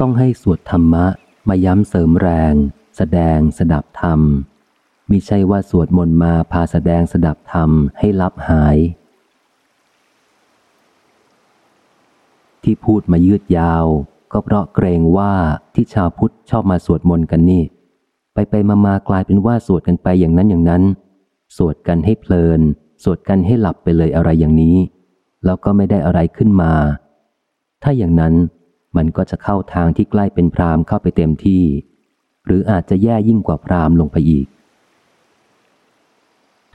ต้องให้สวดธรรมะมาย้ำเสริมแรง แสดงสดับธรรมมิใช่ว่าสวดมนต์มาพาแสดงสดับธรรมให้ลับหาย ที่พูดมายืดยาว ก็เพราะเกรงว่าที่ชาวพุทธชอบมาสวดมนต์กันนี่ ไปไปมามากลายเป็นว่าสวดกันไปอย่างนั้นอย่างนั้น สวดกันให้เพลิน สวดกันให้หลับไปเลยอะไรอย่างนี้ แล้วก็ไม่ได้อะไรขึ้นมา ถ้าอย่างนั้น มันก็จะเข้าทางที่ใกล้เป็นพรามเข้าไปเต็มที่ หรืออาจจะแย่ยิ่งกว่าพรามลงไปอีก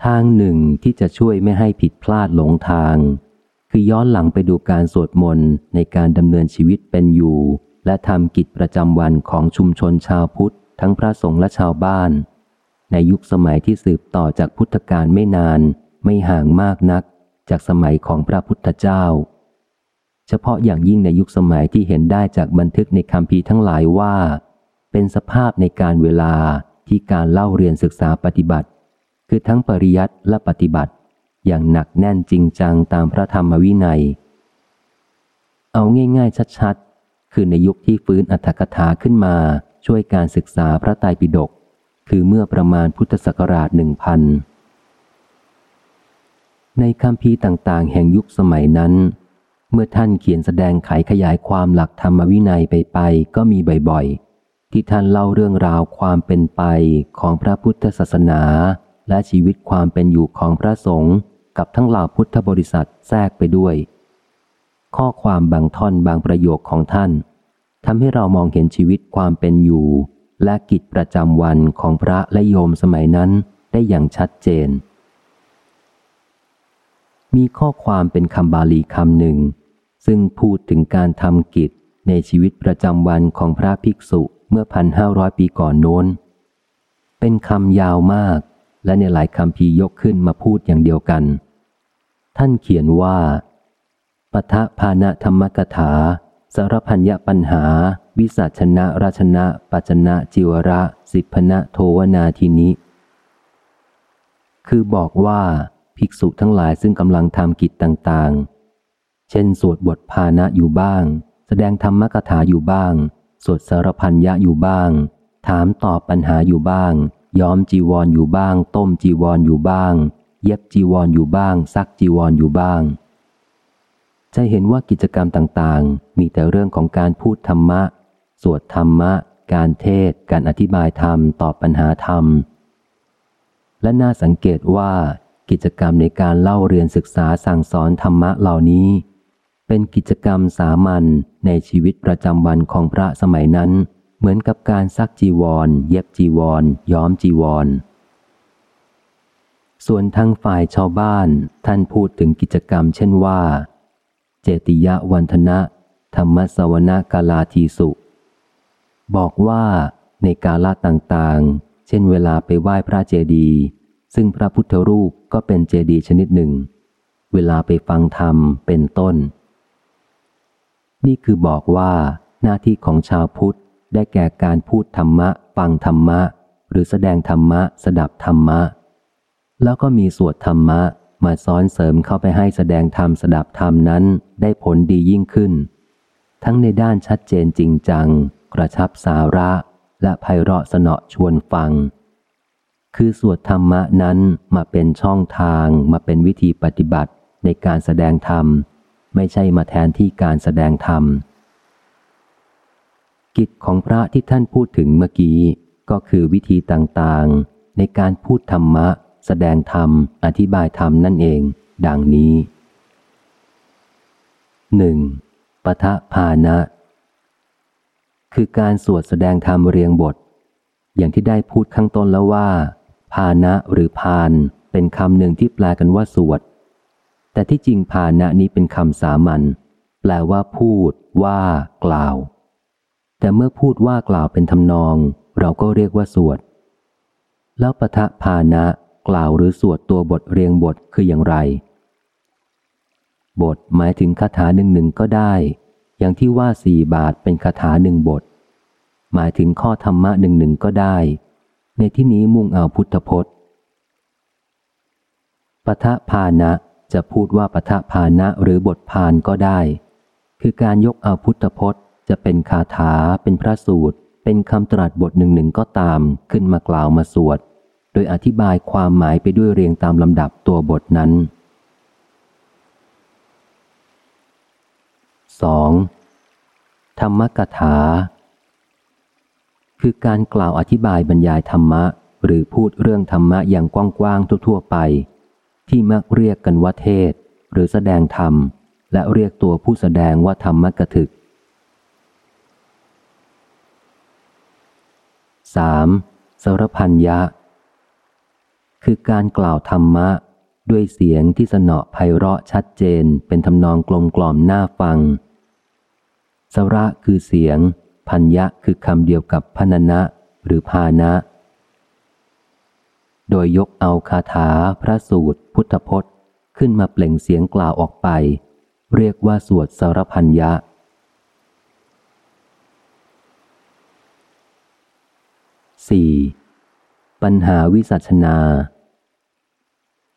ทางหนึ่งที่จะช่วยไม่ให้ผิดพลาดหลงทาง คือย้อนหลังไปดูการสวดมนต์ในการดำเนินชีวิตเป็นอยู่ และทำกิจประจำวันของชุมชนชาวพุทธ ทั้งพระสงฆ์และชาวบ้าน ในยุคสมัยที่สืบต่อจากพุทธกาลไม่นาน ไม่ห่างมากนัก จากสมัยของพระพุทธเจ้า เฉพาะอย่างยิ่งในยุคสมัยที่เห็นได้จากบันทึกในคำพีทั้งหลายว่า เป็นสภาพในการเวลาที่การเล่าเรียนศึกษาปฏิบัติ คือทั้งปริยัติและปฏิบัติ อย่างหนักแน่นจริงจังตามพระธรรมวินัย เอาง่ายๆชัดๆ คือในยุคที่ฟื้นอัตถกถาขึ้นมาช่วยการศึกษาพระไตรปิฎกคือเมื่อประมาณพุทธศักราชหนึ่งพันในคำพีต่างๆ แห่งยุคสมัยนั้น เมื่อท่านเขียนแสดงไขขยายความหลักธรรมวินัยไปไปก็มีบ่อยๆ ที่ท่านเล่าเรื่องราวความเป็นไปของพระพุทธศาสนา และชีวิตความเป็นอยู่ของพระสงฆ์กับทั้งเหล่าพุทธบริษัทแทรกไปด้วย ข้อความบางท่อนบางประโยคของท่านทำให้เรามองเห็นชีวิตความเป็นอยู่ และกิจประจำวันของพระและโยมสมัยนั้นได้อย่างชัดเจน มีข้อความเป็นคำบาลีคำหนึ่ง ซึ่งพูดถึงการทำกิจในชีวิตประจำวันของพระภิกษุเมื่อพันห้าร้อยปีก่อนโน้น เป็นคำยาวมาก และในหลายคำพียกขึ้นมาพูดอย่างเดียวกัน ท่านเขียนว่าปทะภาณธรรมกถา สารพัญญปัญหา วิสัชนะราชนะปัจนะจิวระ สิพนะโทวนาทีนี้คือบอกว่า ภิกษุทั้งหลายซึ่งกำลังทำกิจต่างๆ เช่น สวดบทภาณะอยู่บ้าง แสดงธรรมกถาอยู่บ้าง สวดสารพันยะอยู่บ้าง ถามตอบปัญหาอยู่บ้าง ย้อมจีวรออยู่บ้าง ต้มจีวรออยู่บ้าง เย็บจีวรออยู่บ้าง ซักจีวรออยู่บ้าง จะเห็นว่ากิจกรรมต่างๆ มีแต่เรื่องของการพูดธรรมะ สวดธรรมะ การเทศ การอธิบายธรรม ตอบปัญหาธรรม และน่าสังเกตว่า กิจกรรมในการเล่าเรียนศึกษาสั่งสอนธรรมะเหล่านี้ เป็นกิจกรรมสามัญในชีวิตประจำวันของพระสมัยนั้น เหมือนกับการซักจีวร เย็บจีวร ย้อมจีวร ส่วนทางฝ่ายชาวบ้านท่านพูดถึงกิจกรรมเช่นว่า เจติยะวันธนะ ธรรมสวนากาลาทีสุ บอกว่าในกาลต่างๆ เช่นเวลาไปไหว้พระเจดีย์ ซึ่งพระพุทธรูปก็เป็นเจดีย์ชนิดหนึ่ง เวลาไปฟังธรรมเป็นต้น นี่คือบอกว่าหน้าที่ของชาวพุทธได้แก่การพูดธรรมะ ฟังธรรมะ หรือแสดงธรรมะ สดับธรรมะ แล้วก็มีสวดธรรมะมาซ้อนเสริมเข้าไปให้แสดงธรรมสดับธรรมนั้นได้ผลดียิ่งขึ้น ทั้งในด้านชัดเจนจริงจัง กระชับสาระ และไพเราะสนอชวนฟัง คือสวดธรรมะนั้นมาเป็นช่องทางมาเป็นวิธีปฏิบัติในการแสดงธรรม ไม่ใช่มาแทนที่การแสดงธรรม กิจของพระที่ท่านพูดถึงเมื่อกี้ ก็คือวิธีต่างๆ ในการพูดธรรมะ แสดงธรรม อธิบายธรรมนั่นเอง ดังนี้หนึ่งปทะภาณะ คือการสวดแสดงธรรมเรียงบท อย่างที่ได้พูดข้างต้นแล้วว่า ภาณะหรือพานเป็นคำหนึ่งที่แปลกันว่าสวด แต่ที่จริงภาณะนี้เป็นคำสามัญแปลว่าพูด ว่า กล่าว แต่เมื่อพูดว่ากล่าวเป็นทำนอง เราก็เรียกว่าสวด แล้วปะทะภาณะกล่าวหรือสวดตัวบทเรียงบทคืออย่างไร บทหมายถึงคาถาหนึ่งหนึ่งก็ได้ อย่างที่ว่าสี่บาทเป็นคาถาหนึ่งบท หมายถึงข้อธรรมะหนึ่งหนึ่งก็ได้ ในที่นี้มุ่งเอาพุทธพจน์ปะทะภาณะจะพูดว่าปทะภาณะหรือบทพานก็ได้ คือการยกเอาพุทธพจน์ จะเป็นคาถา เป็นพระสูตร เป็นคำตรัสบทหนึ่งหนึ่งก็ตามขึ้นมากล่าวมาสวด โดยอธิบายความหมายไปด้วยเรียงตามลำดับตัวบทนั้น 2. ธรรมกถา คือการกล่าวอธิบายบรรยายธรรมะ หรือพูดเรื่องธรรมะอย่างกว้างๆทั่วๆไป ที่มักเรียกกันว่าเทศ หรือแสดงธรรม และเรียกตัวผู้แสดงว่าธรรมกถึก 3. สารพัญญะคือการกล่าวธรรมะ ด้วยเสียงที่สนอไพเราะชัดเจนเป็นทำนองกลมกล่อมน่าฟัง สระคือเสียง พัญญะคือคำเดียวกับพนนะหรือพานะ โดยยกเอาคาถาพระสูตร พุทธพจน์ ขึ้นมาเปล่งเสียงกล่าวออกไป เรียกว่าสวดสรพัญญะ 4. ปัญหาวิสัชนา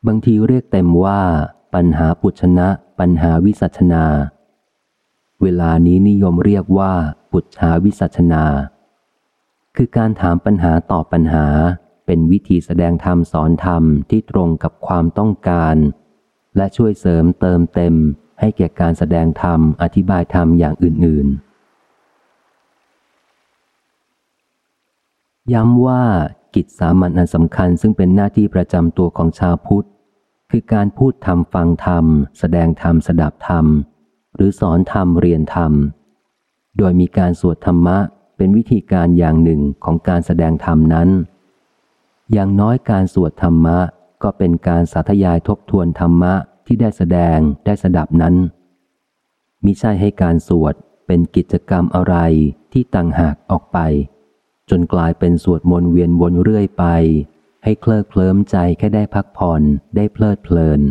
บางทีเรียกเต็มว่า ปัญหาปุชนะ ปัญหาวิสัชนา เวลานี้นิยมเรียกว่า ปุจฉาวิสัชนา คือการถามปัญหาตอบปัญหาเป็นวิธีแสดงธรรมสอนธรรมที่ตรงกับความต้องการ และช่วยเสริมเติมเต็มให้แก่การแสดงธรรมอธิบายธรรมอย่างอื่น ๆ ย้ำว่ากิจสามัญอันสำคัญซึ่งเป็นหน้าที่ประจำตัวของชาวพุทธ คือการพูดธรรมฟังธรรม แสดงธรรมสดับธรรม หรือสอนธรรมเรียนธรรม โดยมีการสวดธรรมะเป็นวิธีการอย่างหนึ่งของการแสดงธรรมนั้น อย่างน้อยการสวดธรรมะก็เป็นการสาธยายทบทวนธรรมะที่ได้แสดงได้สดับนั้นมิใช่ให้การสวดเป็นกิจกรรมอะไรที่ต่างหากออกไป จนกลายเป็นสวดมนต์เวียนวนเรื่อยไป ให้เคลิบเคลิ้มใจแค่ได้พักผ่อนได้เพลิดเพลิน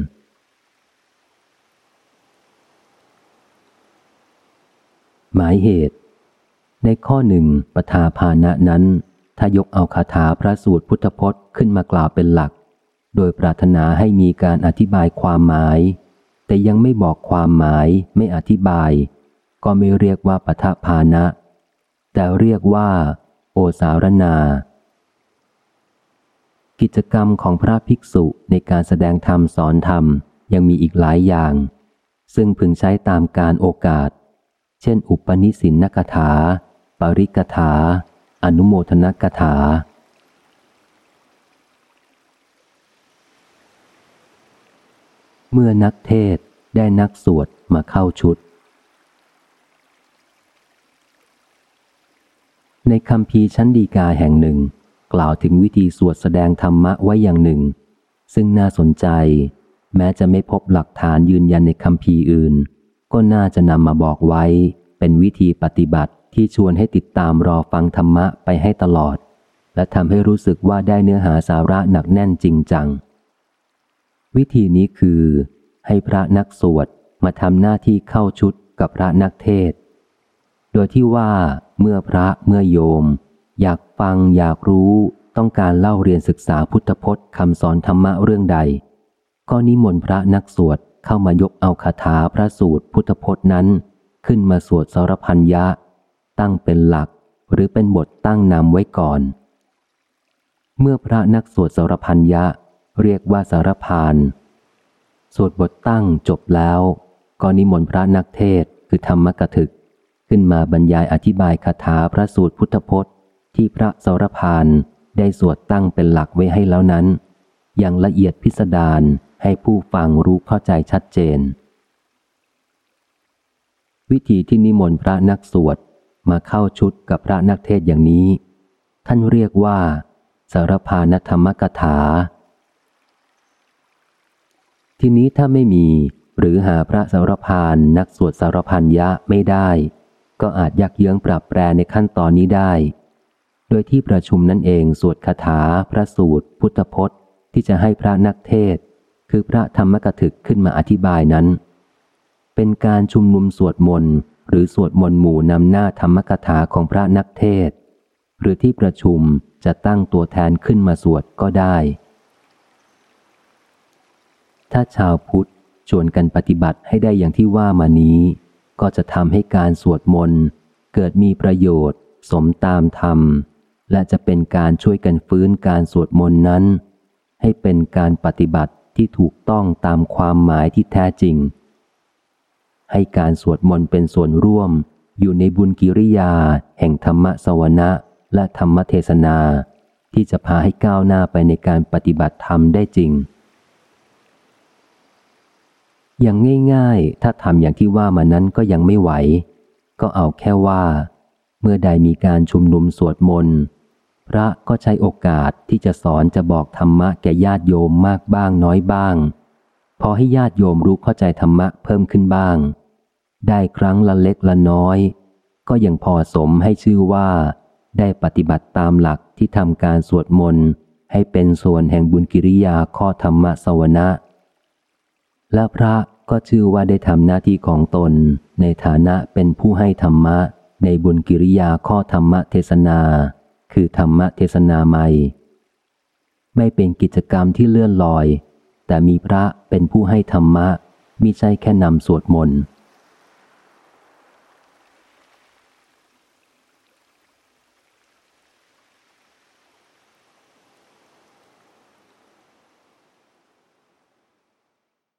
หมายเหตุ ในข้อหนึ่งปทาภาณะนั้น ถ้ายกเอาคาถาพระสูตรพุทธพจน์ขึ้นมากล่าวเป็นหลัก โดยปรารถนาให้มีการอธิบายความหมาย แต่ยังไม่บอกความหมายไม่อธิบาย ก็ไม่เรียกว่าปทาภาณะ แต่เรียกว่า โอสารนา กิจกรรมของพระภิกษุในการแสดงธรรมสอนธรรมยังมีอีกหลายอย่าง ซึ่งพึงใช้ตามการโอกาส เช่น อุปนิสินนกถา ปริกถา อนุโมทนกถา เมื่อนักเทศได้นักสวดมาเข้าชุด ในคำพีชั้นดีกาแห่งหนึ่ง กล่าวถึงวิธีสวดแสดงธรรมะไว้อย่างหนึ่ง ซึ่งน่าสนใจ แม้จะไม่พบหลักฐานยืนยันในคำพีอื่น ก็น่าจะนำมาบอกไว้ เป็นวิธีปฏิบัติที่ชวนให้ติดตามรอฟังธรรมะไปให้ตลอด และทำให้รู้สึกว่าได้เนื้อหาสาระหนักแน่นจริงจัง วิธีนี้คือ ให้พระนักสวดมาทำหน้าที่เข้าชุดกับพระนักเทศ โดยที่ว่าเมื่อพระเมื่อโยม อยากฟังอยากรู้ต้องการเล่าเรียนศึกษาพุทธพจน์คำสอนธรรมะเรื่องใด ก็นิมนต์พระนักสวด เข้ามายกเอาคาถาพระสูตรพุทธพจน์นั้น ขึ้นมาสวดสารพันยะ ตั้งเป็นหลักหรือเป็นบทตั้งนำไว้ก่อน เมื่อพระนักสวดสารพันยะ เรียกว่าสารพานสวดบทตั้งจบแล้ว ก็นิมนต์พระนักเทศคือธรรมกถึก ขึ้นมาบรรยายอธิบายคาถาพระสูตรพุทธพจน์ ที่พระสรพานได้สวดตั้งเป็นหลักไว้ให้แล้วนั้น อย่างละเอียดพิสดาร ให้ผู้ฟังรู้เข้าใจชัดเจน วิธีที่นิมนต์พระนักสวดมาเข้าชุดกับพระนักเทศอย่างนี้ ท่านเรียกว่า สารพานธรรมกถา ทีนี้ถ้าไม่มีหรือหาพระสารพานนักสวดสารพันยะไม่ได้ ก็อาจยักเยื้องปรับแปรในขั้นตอนนี้ได้ โดยที่ประชุมนั่นเองสวดคาถาพระสูตร พุทธพจน์ ที่จะให้พระนักเทศ คือพระธรรมกถึกขึ้นมาอธิบายนั้น เป็นการชุมนุมสวดมนต์หรือสวดมนต์หมู่นำหน้าธรรมกถาของพระนักเทศ หรือที่ประชุมจะตั้งตัวแทนขึ้นมาสวดก็ได้ ถ้าชาวพุทธชวนกันปฏิบัติให้ได้อย่างที่ว่ามานี้ ก็จะทำให้การสวดมนต์เกิดมีประโยชน์ สมตามธรรม และจะเป็นการช่วยกันฟื้นการสวดมนต์นั้น ให้เป็นการปฏิบัติ ที่ถูกต้องตามความหมายที่แท้จริง ให้การสวดมนต์เป็นส่วนร่วม อยู่ในบุญกิริยา แห่งธรรมสวนะและธรรมเทศนา ที่จะพาให้ก้าวหน้าไปในการปฏิบัติธรรมได้จริง อย่างง่ายๆ ถ้าทำอย่างที่ว่ามานั้นก็ยังไม่ไหว ก็เอาแค่ว่า เมื่อใดมีการชุมนุมสวดมนต์ พระก็ใช้โอกาสที่จะสอนจะบอกธรรมะแก่ญาติโยมมากบ้างน้อยบ้าง พอให้ญาติโยมรู้เข้าใจธรรมะเพิ่มขึ้นบ้าง ได้ครั้งละเล็กละน้อย ก็ยังพอสมให้ชื่อว่า ได้ปฏิบัติตามหลักที่ทำการสวดมนต์ให้เป็นส่วนแห่งบุญกิริยาข้อธรรมะสวนะ และพระก็ชื่อว่าได้ทำหน้าที่ของตน ในฐานะเป็นผู้ให้ธรรมะ ในบุญกิริยาข้อธรรมะเทศนา คือธรรมเทศนาใหม่ ไม่เป็นกิจกรรมที่เลื่อนลอย แต่มีพระเป็นผู้ให้ธรรมะมิใช่แค่นำสวดมนต์